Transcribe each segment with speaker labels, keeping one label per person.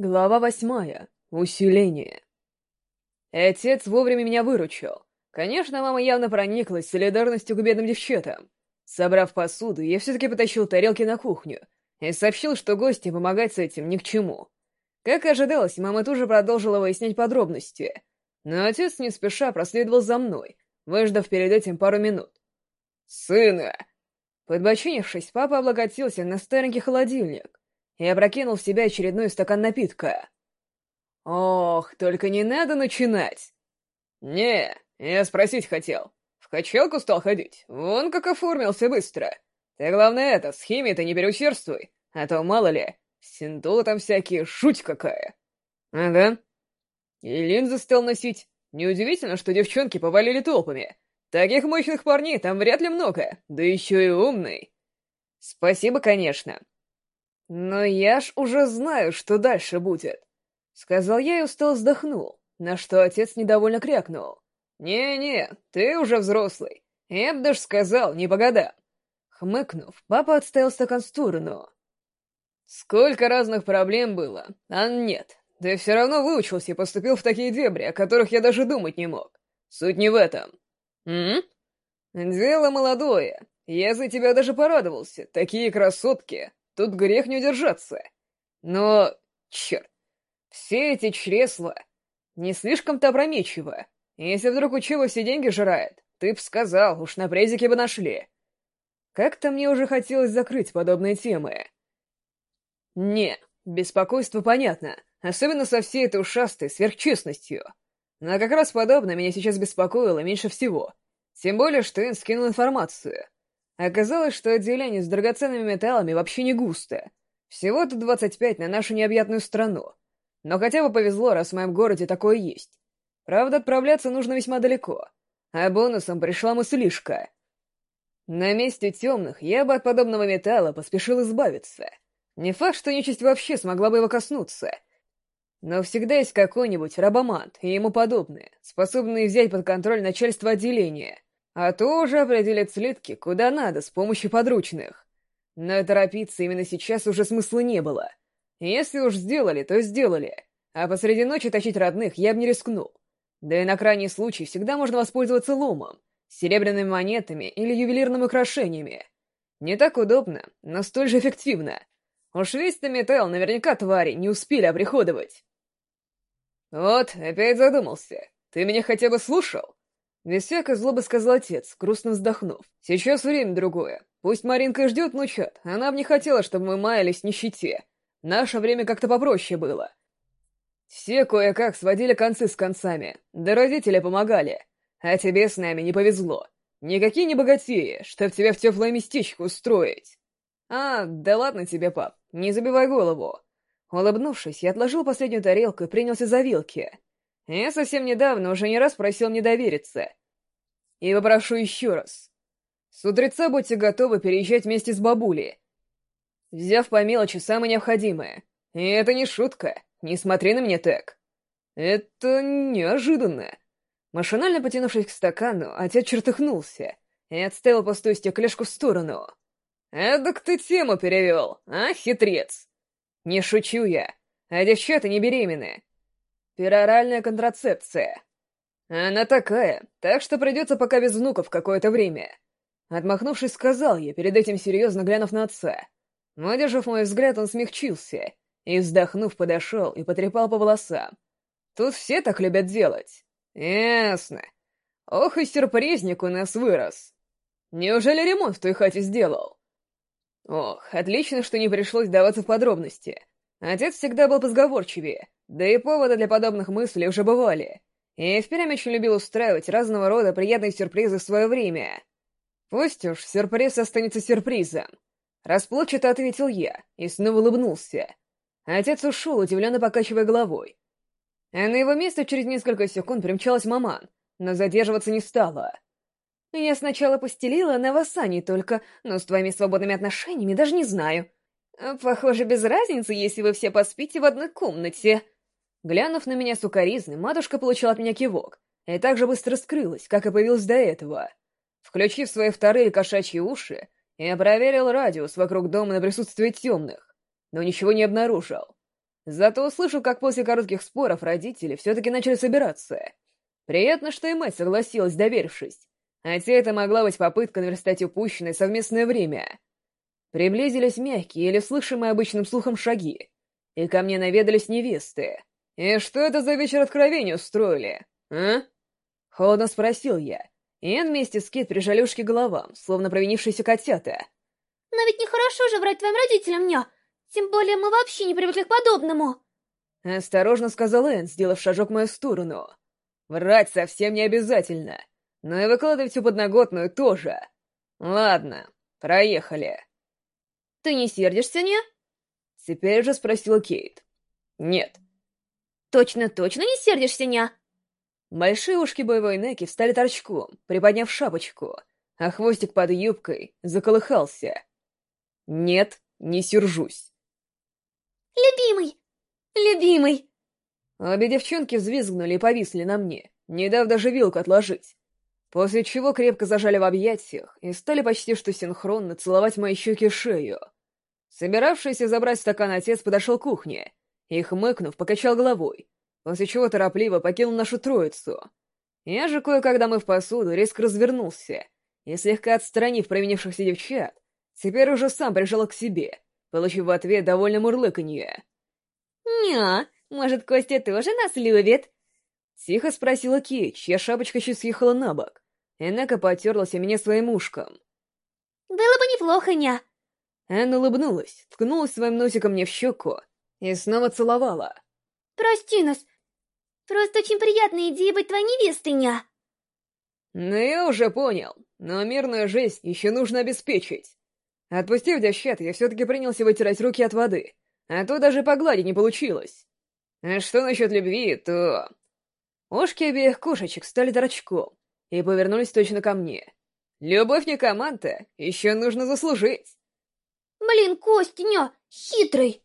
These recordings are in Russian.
Speaker 1: Глава восьмая. Усиление. Отец вовремя меня выручил. Конечно, мама явно прониклась солидарностью к бедным девчатам. Собрав посуду, я все-таки потащил тарелки на кухню и сообщил, что гости помогать с этим ни к чему. Как ожидалось, мама тоже продолжила выяснять подробности. Но отец не спеша проследовал за мной, выждав перед этим пару минут. «Сына!» Подбочинившись, папа облокотился на старенький холодильник и опрокинул в себя очередной стакан напитка. «Ох, только не надо начинать!» «Не, я спросить хотел. В качалку стал ходить, вон как оформился быстро. Ты, главное, это, с химией-то не переусердствуй, а то, мало ли, синтулы там всякие, шуть какая!» «Ага». И линзы стал носить. Неудивительно, что девчонки повалили толпами. Таких мощных парней там вряд ли много, да еще и умный. Спасибо, конечно. «Но я ж уже знаю, что дальше будет», — сказал я и устал вздохнул, на что отец недовольно крякнул. «Не-не, ты уже взрослый. Я бы даже сказал, не по годам». Хмыкнув, папа отставил стакан в сторону. «Сколько разных проблем было, а нет, ты все равно выучился и поступил в такие дебри, о которых я даже думать не мог. Суть не в этом. М? Дело молодое. Я за тебя даже порадовался. Такие красотки. Тут грех не удержаться. Но, черт, все эти чресла не слишком-то опрометчиво. Если вдруг учеба все деньги жирает, ты б сказал, уж на презике бы нашли. Как-то мне уже хотелось закрыть подобные темы. Не, беспокойство понятно, особенно со всей этой ушастой сверхчестностью. Но как раз подобное меня сейчас беспокоило меньше всего. Тем более, что Эн скинул информацию. Оказалось, что отделение с драгоценными металлами вообще не густо. Всего-то 25 на нашу необъятную страну. Но хотя бы повезло, раз в моем городе такое есть. Правда, отправляться нужно весьма далеко. А бонусом пришла мыслишка. На месте темных я бы от подобного металла поспешил избавиться. Не факт, что нечисть вообще смогла бы его коснуться. Но всегда есть какой-нибудь рабомант и ему подобные, способные взять под контроль начальство отделения — а то уже определят слитки куда надо с помощью подручных. Но торопиться именно сейчас уже смысла не было. Если уж сделали, то сделали. А посреди ночи тащить родных я бы не рискнул. Да и на крайний случай всегда можно воспользоваться ломом, серебряными монетами или ювелирными украшениями. Не так удобно, но столь же эффективно. Уж весь-то металл наверняка твари не успели оприходовать. Вот, опять задумался. Ты меня хотя бы слушал? Без всякой злобы сказал отец, грустно вздохнув. «Сейчас время другое. Пусть Маринка ждет внучат. Она бы не хотела, чтобы мы маялись в нищете. Наше время как-то попроще было. Все кое-как сводили концы с концами, да родители помогали. А тебе с нами не повезло. Никакие не богатеи, чтоб тебя в теплое местечко устроить. А, да ладно тебе, пап, не забивай голову. Улыбнувшись, я отложил последнюю тарелку и принялся за вилки. Я совсем недавно уже не раз просил не довериться. И попрошу еще раз. С утреца будьте готовы переезжать вместе с бабулей, взяв по мелочи самое необходимое. И это не шутка, не смотри на меня так. Это неожиданно. Машинально потянувшись к стакану, отец чертыхнулся и отставил пустую стеклешку в сторону. «Эдак ты тему перевел, а, хитрец?» «Не шучу я, а девчата не беременные, Пероральная контрацепция. Она такая, так что придется пока без внуков какое-то время. Отмахнувшись, сказал я, перед этим серьезно глянув на отца. Выдержав мой взгляд, он смягчился и, вздохнув, подошел и потрепал по волосам. Тут все так любят делать. Ясно. Ох и сюрпризник у нас вырос. Неужели ремонт в той хате сделал? Ох, отлично, что не пришлось даваться в подробности. Отец всегда был позговорчивее, да и поводы для подобных мыслей уже бывали. И впрямь очень любил устраивать разного рода приятные сюрпризы в свое время. Пусть уж сюрприз останется сюрпризом. Расплывчато ответил я и снова улыбнулся. Отец ушел, удивленно покачивая головой. А на его место через несколько секунд примчалась маман, но задерживаться не стала. Я сначала постелила на Васане только, но с твоими свободными отношениями даже не знаю. Похоже, без разницы, если вы все поспите в одной комнате. Глянув на меня сукоризны, матушка получила от меня кивок и так же быстро скрылась, как и появилась до этого. Включив свои вторые кошачьи уши, я проверил радиус вокруг дома на присутствие темных, но ничего не обнаружил. Зато услышал, как после коротких споров родители все-таки начали собираться. Приятно, что и мать согласилась, доверившись. Хотя это могла быть попытка наверстать упущенное совместное время. Приблизились мягкие или слышимые обычным слухом шаги, и ко мне наведались невесты. «И что это за вечер откровения устроили, а?» Холодно спросил я. И вместе с Кит прижали ушки головам, словно провинившиеся котята.
Speaker 2: «Но ведь нехорошо же врать твоим родителям, ня! Тем более мы вообще не привыкли к подобному!»
Speaker 1: Осторожно сказал Энн, сделав шажок в мою сторону. «Врать совсем не обязательно, но и выкладывать всю подноготную тоже. Ладно, проехали».
Speaker 2: «Ты не сердишься, не?»
Speaker 1: Теперь же спросила Кейт. «Нет».
Speaker 2: «Точно-точно не сердишься, ня?»
Speaker 1: Большие ушки боевой Неки встали торчком, приподняв шапочку, а хвостик под юбкой заколыхался. «Нет, не сержусь».
Speaker 2: «Любимый! Любимый!»
Speaker 1: Обе девчонки взвизгнули и повисли на мне, не дав даже вилку отложить. После чего крепко зажали в объятиях и стали почти что синхронно целовать мои щеки и шею. Собиравшийся забрать стакан отец подошел к кухне и, хмыкнув, покачал головой, после чего торопливо покинул нашу троицу. Я же кое-когда мы в посуду резко развернулся и, слегка отстранив провинившихся девчат, теперь уже сам прижал к себе, получив в ответ довольно мурлыканье.
Speaker 2: «Ня, может, Костя тоже нас любит?»
Speaker 1: Тихо спросила Ки, чья шапочка чуть съехала на бок. Энека потерлась о меня своим ушком.
Speaker 2: «Было бы неплохо, ня!»
Speaker 1: Энн улыбнулась, ткнулась своим носиком мне в щеку и снова целовала.
Speaker 2: «Прости нас! Просто очень приятная идея быть твоей невестой, ня!»
Speaker 1: «Ну, я уже понял, но мирную жизнь еще нужно обеспечить. Отпустив девчат, я все-таки принялся вытирать руки от воды, а то даже погладить не получилось. А что насчет любви, то... Ушки обеих кошечек стали торчком и повернулись точно ко мне. Любовь не команда, еще нужно заслужить.
Speaker 2: Блин, Костя, хитрый.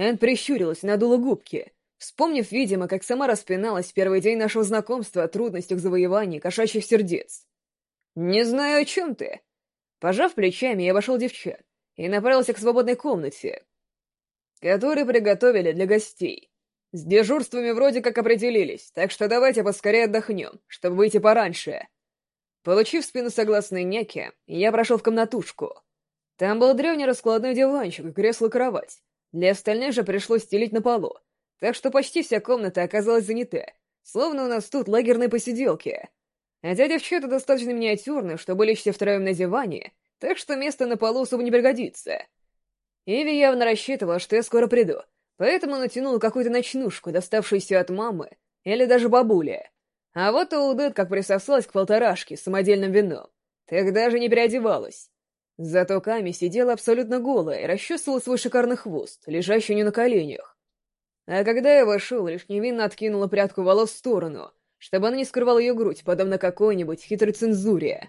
Speaker 1: Эн прищурилась, надула губки, вспомнив, видимо, как сама распиналась в первый день нашего знакомства о трудностях завоевания кошачьих сердец. «Не знаю, о чем ты». Пожав плечами, я обошел девчат и направился к свободной комнате, которую приготовили для гостей. С дежурствами вроде как определились, так что давайте поскорее отдохнем, чтобы выйти пораньше. Получив спину согласной няки, я прошел в комнатушку. Там был древний раскладной диванчик и кресло-кровать. Для остальных же пришлось стелить на полу, так что почти вся комната оказалась занята, словно у нас тут лагерные посиделки. Хотя девчата достаточно миниатюрные, чтобы лечься втроем на диване, так что место на полу особо не пригодится. Иви явно рассчитывала, что я скоро приду, Поэтому натянула какую-то ночнушку, доставшуюся от мамы или даже бабули. А вот Улдет как присосалась к полторашке с самодельным вином. Так даже не переодевалась. Зато Ками сидела абсолютно голая и расчесывала свой шикарный хвост, лежащий у нее на коленях. А когда я вошел, лишь невинно откинула прядку волос в сторону, чтобы она не скрывала ее грудь, подобно какой-нибудь хитрой цензуре.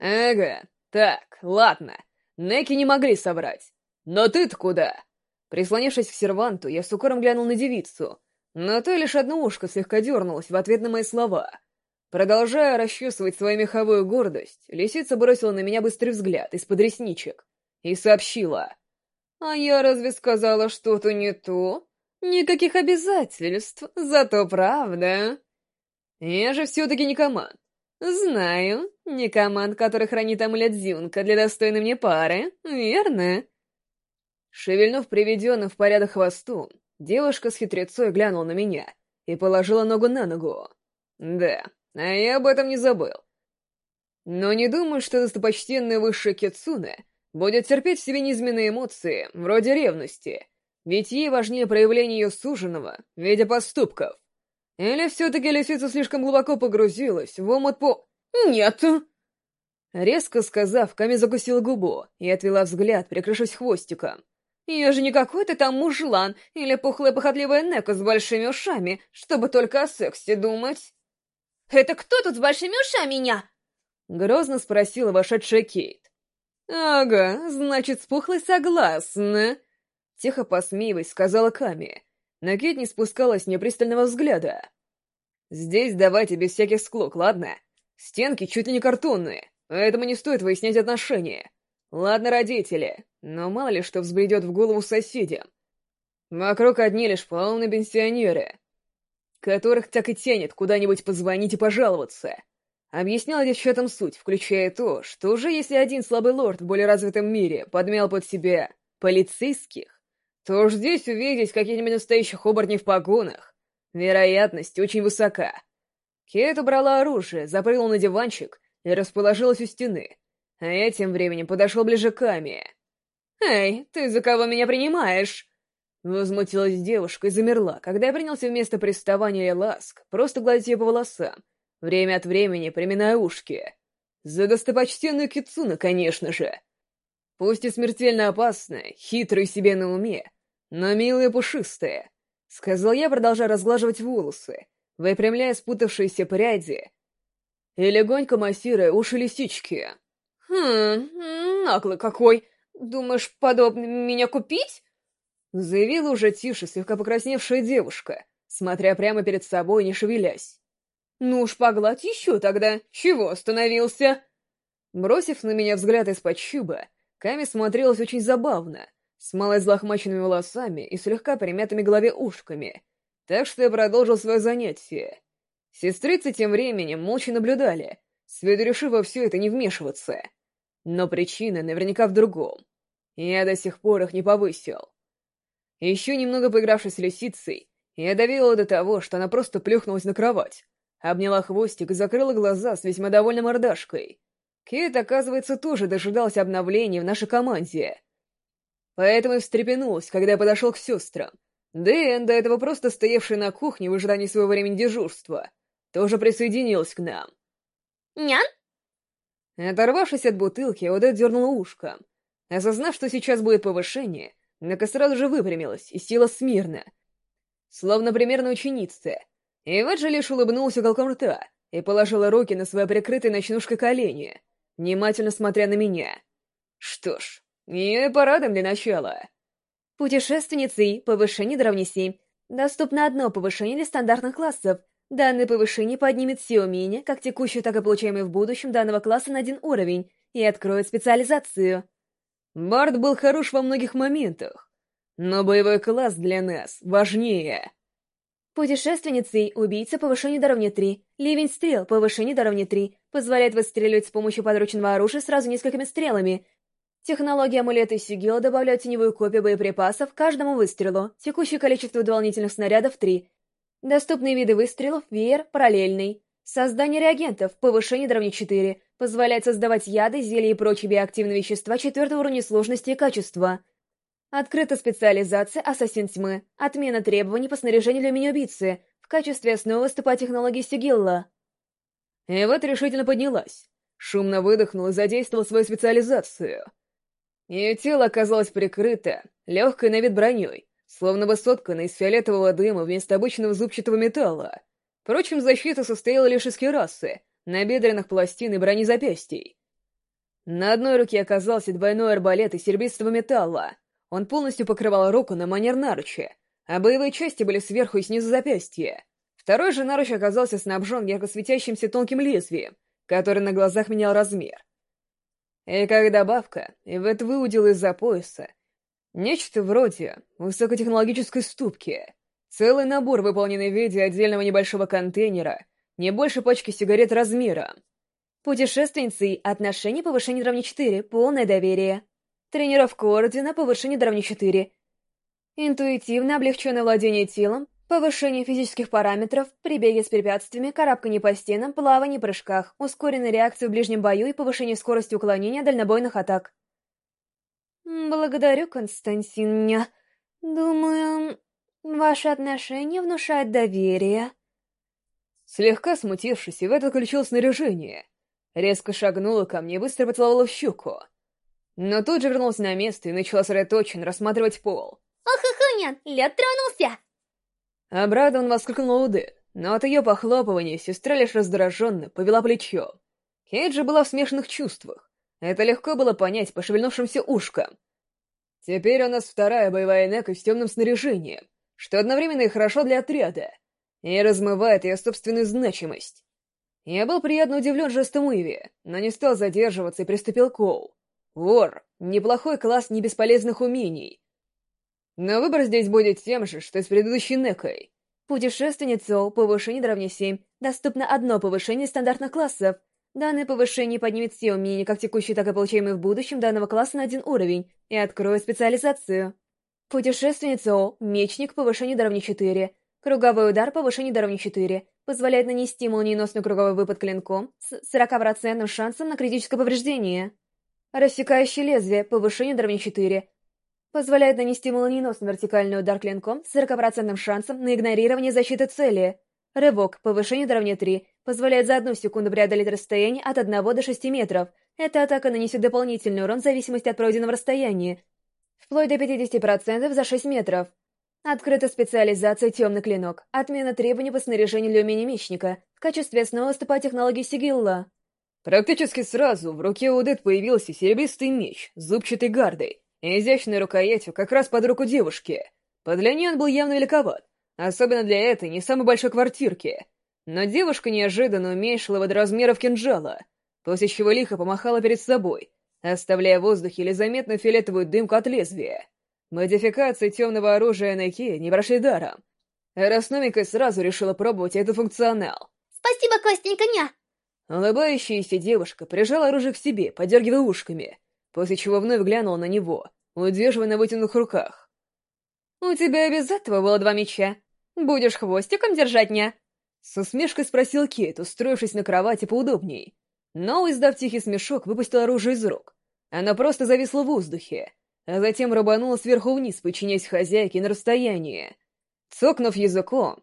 Speaker 1: Ага, так, ладно, Неки не могли собрать. Но ты-то куда? Прислонившись к серванту, я с укором глянул на девицу, но то лишь одно ушко слегка дернулось в ответ на мои слова. Продолжая расчесывать свою меховую гордость, лисица бросила на меня быстрый взгляд из-под ресничек и сообщила. «А я разве сказала что-то не то? Никаких обязательств, зато правда. Я же все-таки не команд. Знаю, не команд, который хранит амулет Зюнка для достойной мне пары, верно?» Шевельнув приведенным в порядок хвостом, девушка с хитрецой глянула на меня и положила ногу на ногу. Да, а я об этом не забыл. Но не думаю, что достопочтенная высшая Кицуне будет терпеть в себе низменные эмоции, вроде ревности, ведь ей важнее проявление ее суженого в виде поступков. Или все-таки лисица слишком глубоко погрузилась в омут по... Нет! Резко сказав, Ками закусила губу и отвела взгляд, прикрывшись хвостиком. Я же не какой-то там мужлан или пухлая похотливая Нека с большими ушами, чтобы только о сексе думать.
Speaker 2: «Это кто тут с большими ушами, меня?»
Speaker 1: Грозно спросила вошедшая Кейт. «Ага, значит, с пухлой согласна», — тихо посмеиваясь, сказала Ками. Но Кейт не спускалась с пристального взгляда. «Здесь давайте без всяких склок, ладно? Стенки чуть ли не картонные, поэтому не стоит выяснять отношения. Ладно, родители, но мало ли что взбредет в голову соседям. Вокруг одни лишь полные пенсионеры, которых так и тянет куда-нибудь позвонить и пожаловаться. Объяснял девчатам суть, включая то, что уже если один слабый лорд в более развитом мире подмял под себя полицейских, то уж здесь увидеть каких-нибудь настоящих оборотней в погонах вероятность очень высока. Кейт убрала оружие, запрыгнула на диванчик и расположилась у стены, а я тем временем подошел ближе к Ами. «Эй, ты за кого меня принимаешь?» Возмутилась девушка и замерла, когда я принялся вместо приставания и ласк просто гладить ее по волосам, время от времени приминая ушки. За достопочтенную Кицуна, конечно же. Пусть и смертельно опасная, хитрая себе на уме, но милая пушистая, — сказал я, продолжая разглаживать волосы, выпрямляя спутавшиеся пряди и легонько массируя уши лисички. «Хм, наглый какой! Думаешь, подобно меня купить?» Заявила уже тише, слегка покрасневшая девушка, смотря прямо перед собой, не шевелясь. «Ну уж погладь еще тогда. Чего остановился?» Бросив на меня взгляд из-под щуба, Ками смотрелась очень забавно, с малой взлохмаченными волосами и слегка примятыми голове ушками, так что я продолжил свое занятие. Сестрицы тем временем молча наблюдали, с виду решив во все это не вмешиваться. Но причина наверняка в другом. Я до сих пор их не повысил. Еще немного поигравшись с лисицей, я довела до того, что она просто плюхнулась на кровать, обняла хвостик и закрыла глаза с весьма довольной мордашкой. Кейт, оказывается, тоже дожидался обновления в нашей команде. Поэтому и встрепенулась, когда я подошел к сестрам. Дэн, до этого просто стоявший на кухне в ожидании своего времени дежурства, тоже присоединилась к нам.
Speaker 2: «Нян?»
Speaker 1: Оторвавшись от бутылки, Одет дернула ушко. Осознав, что сейчас будет повышение, Нака сразу же выпрямилась и села смирно, словно примерно ученица. И вот же лишь улыбнулся уголком рта и положила руки на свои прикрытые ночнушкой колени, внимательно смотря на меня. Что ж, и парадом для начала.
Speaker 2: Путешественницы, повышение до равня 7. Доступно одно повышение для стандартных классов. Данное повышение поднимет все умения, как текущие, так и получаемые в будущем данного класса на один уровень, и откроет специализацию.
Speaker 1: Бард был хорош во многих моментах, но боевой класс для нас важнее.
Speaker 2: Путешественницей, убийца, повышение до равня 3. Ливень стрел, повышение до равня 3. Позволяет выстреливать с помощью подручного оружия сразу несколькими стрелами. Технология амулета Сигила добавляет теневую копию боеприпасов каждому выстрелу. Текущее количество дополнительных снарядов — 3. Доступные виды выстрелов — веер, параллельный. Создание реагентов, повышение до равня 4. Позволяет создавать яды, зелья и прочие биоактивные вещества четвертого уровня сложности и качества. Открыта специализация «Ассасин тьмы». Отмена требований по снаряжению для мини-убийцы. В качестве основы выступает технология Сигилла.
Speaker 1: И вот решительно поднялась. Шумно выдохнула и задействовала свою специализацию — ее тело оказалось прикрыто, легкой на вид броней, словно бы сотканной из фиолетового дыма вместо обычного зубчатого металла. Впрочем, защита состояла лишь из керасы, набедренных пластин и брони запястий. На одной руке оказался двойной арбалет из серебристого металла. Он полностью покрывал руку на манер наруча, а боевые части были сверху и снизу запястья. Второй же наруч оказался снабжен ярко светящимся тонким лезвием, который на глазах менял размер. И как добавка, Ивет выудил из-за пояса нечто вроде высокотехнологической ступки. Целый набор, выполненный в виде отдельного небольшого контейнера, не больше пачки сигарет размера.
Speaker 2: Путешественницей отношение повышение до равня 4, полное доверие. Тренировка ордена повышение до равня 4. Интуитивно облегченное владение телом, Повышение физических параметров при беге с препятствиями, карабканье по стенам, плавании, прыжках, ускоренной реакции в ближнем бою и повышение скорости уклонения дальнобойных атак. Благодарю, Константин. Думаю, ваши отношения внушают доверие.
Speaker 1: Слегка смутившись, Ивет отключил снаряжение. Резко шагнула ко мне и быстро поцеловала в щеку. Но тут же вернулась на место и начала сосредоточенно рассматривать пол.
Speaker 2: «Ох, Ихунян, лед тронулся!»
Speaker 1: Обрадован воскликнул Уды, но от ее похлопывания сестра лишь раздраженно повела плечо. Кейджи была в смешанных чувствах. Это легко было понять по шевельнувшимся ушкам. Теперь у нас вторая боевая нека с темным снаряжением, что одновременно и хорошо для отряда, и размывает ее собственную значимость. Я был приятно удивлен жестом Иви, но не стал задерживаться и приступил к Оу. Вор — неплохой класс небесполезных умений. Но выбор здесь будет тем же, что и с предыдущей Некой.
Speaker 2: Путешественница О, повышение до равня 7. Доступно одно повышение стандартных классов. Данное повышение поднимет все умения, как текущие, так и получаемые в будущем данного класса на один уровень, и откроет специализацию. Путешественница О, мечник, повышение до равня 4. Круговой удар, повышение до равня 4. Позволяет нанести молниеносный круговой выпад клинком с 40% шансом на критическое повреждение. Рассекающее лезвие, повышение до равня 4. Позволяет нанести молниеносный вертикальный удар клинком с 40% шансом на игнорирование защиты цели. Рывок, повышение до равня 3, позволяет за одну секунду преодолеть расстояние от 1 до 6 метров. Эта атака нанесет дополнительный урон в зависимости от пройденного расстояния, вплоть до 50% за 6 метров. Открыта специализация «Темный клинок», отмена требований по снаряжению для умения мечника, в качестве основы выступает технология Сигилла.
Speaker 1: Практически сразу в руке Удет появился серебристый меч с зубчатой гардой, изящной рукоятью как раз под руку девушки. По длине он был явно великоват, особенно для этой не самой большой квартирки. Но девушка неожиданно уменьшила до размеров кинжала, после чего лихо помахала перед собой, оставляя в воздухе еле заметную фиолетовую дымку от лезвия. Модификации темного оружия на Ки не прошли даром. Раз сразу решила пробовать этот функционал.
Speaker 3: «Спасибо, Костенька, ня!»
Speaker 1: Улыбающаяся девушка прижала оружие к себе, подергивая ушками, после чего вновь глянула на него, удерживая на вытянутых руках.
Speaker 2: «У тебя без этого было два меча. Будешь хвостиком держать, ня?»
Speaker 1: С усмешкой спросил Кейт, устроившись на кровати поудобней. Но, издав тихий смешок, выпустил оружие из рук. Оно просто зависло в воздухе, а затем рубануло сверху вниз, подчиняясь хозяйке на расстоянии. Цокнув языком,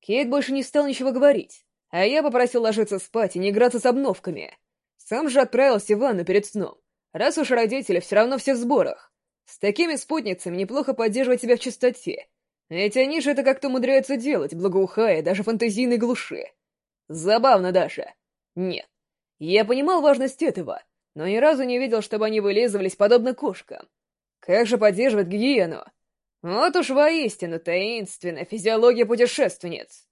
Speaker 1: Кейт больше не стал ничего говорить, а я попросил ложиться спать и не играться с обновками. Сам же отправился в ванну перед сном раз уж родители все равно все в сборах. С такими спутницами неплохо поддерживать себя в чистоте, ведь они же это как-то умудряются делать, благоухая даже фантазийной глуши. Забавно даже. Нет. Я понимал важность этого, но ни разу не видел, чтобы они вылизывались подобно кошкам. Как же поддерживать гигиену? Вот уж воистину таинственная физиология путешественниц.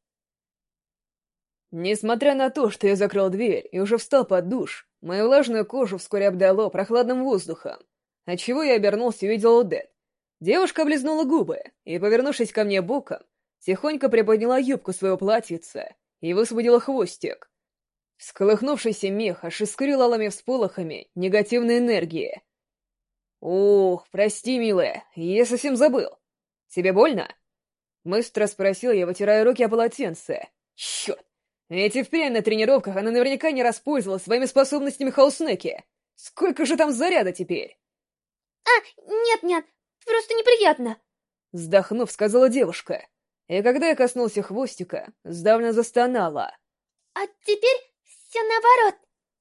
Speaker 1: Несмотря на то, что я закрыл дверь и уже встал под душ, Мою влажную кожу вскоре обдало прохладным воздухом, отчего я обернулся и увидел Одет. Девушка облизнула губы и, повернувшись ко мне боком, тихонько приподняла юбку своего платьица и высвободила хвостик. Всколыхнувшийся мех аж искрил алыми всполохами негативной энергии. «Ух, прости, милая, я совсем забыл. Тебе больно?» Быстро спросил я, вытирая руки о полотенце. «Черт, эти впрямь на тренировках она наверняка не распользовалась своими способностями Хауснеки. Сколько же там заряда теперь?
Speaker 3: А, нет-нет, просто неприятно.
Speaker 1: Вздохнув, сказала девушка. И когда я коснулся хвостика, сдавленно застонала.
Speaker 3: А теперь наоборот.